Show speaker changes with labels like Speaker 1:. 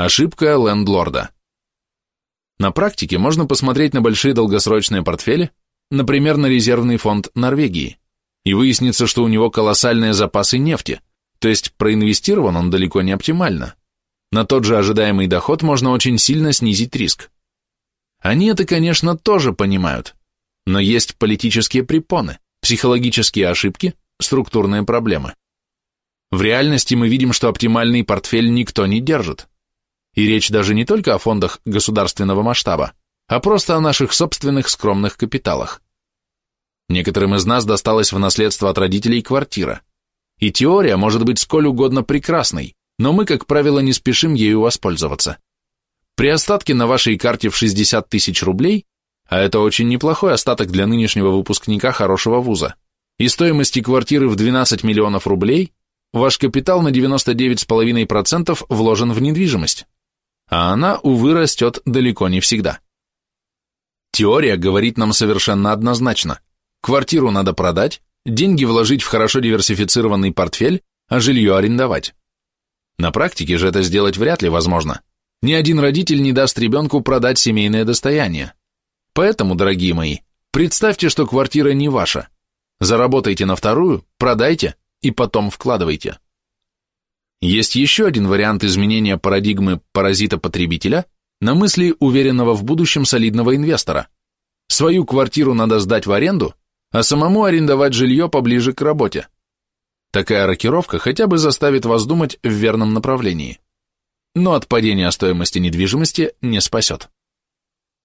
Speaker 1: Ошибка лендлорда. На практике можно посмотреть на большие долгосрочные портфели, например, на резервный фонд Норвегии, и выяснится, что у него колоссальные запасы нефти, то есть проинвестирован он далеко не оптимально. На тот же ожидаемый доход можно очень сильно снизить риск. Они это, конечно, тоже понимают, но есть политические препоны, психологические ошибки, структурные проблемы. В реальности мы видим, что оптимальный портфель никто не держит. И речь даже не только о фондах государственного масштаба, а просто о наших собственных скромных капиталах. Некоторым из нас досталась в наследство от родителей квартира. И теория может быть сколь угодно прекрасной, но мы, как правило, не спешим ею воспользоваться. При остатке на вашей карте в 60 тысяч рублей, а это очень неплохой остаток для нынешнего выпускника хорошего вуза, и стоимости квартиры в 12 миллионов рублей, ваш капитал на 99,5% вложен в недвижимость, а она, увы, растет далеко не всегда. Теория говорит нам совершенно однозначно. Квартиру надо продать, деньги вложить в хорошо диверсифицированный портфель, а жилье арендовать. На практике же это сделать вряд ли возможно. Ни один родитель не даст ребенку продать семейное достояние. Поэтому, дорогие мои, представьте, что квартира не ваша. Заработайте на вторую, продайте и потом вкладывайте. Есть еще один вариант изменения парадигмы паразита-потребителя на мысли уверенного в будущем солидного инвестора. Свою квартиру надо сдать в аренду, а самому арендовать жилье поближе к работе. Такая рокировка хотя бы заставит вас думать в верном направлении. Но от падения стоимости недвижимости не спасет.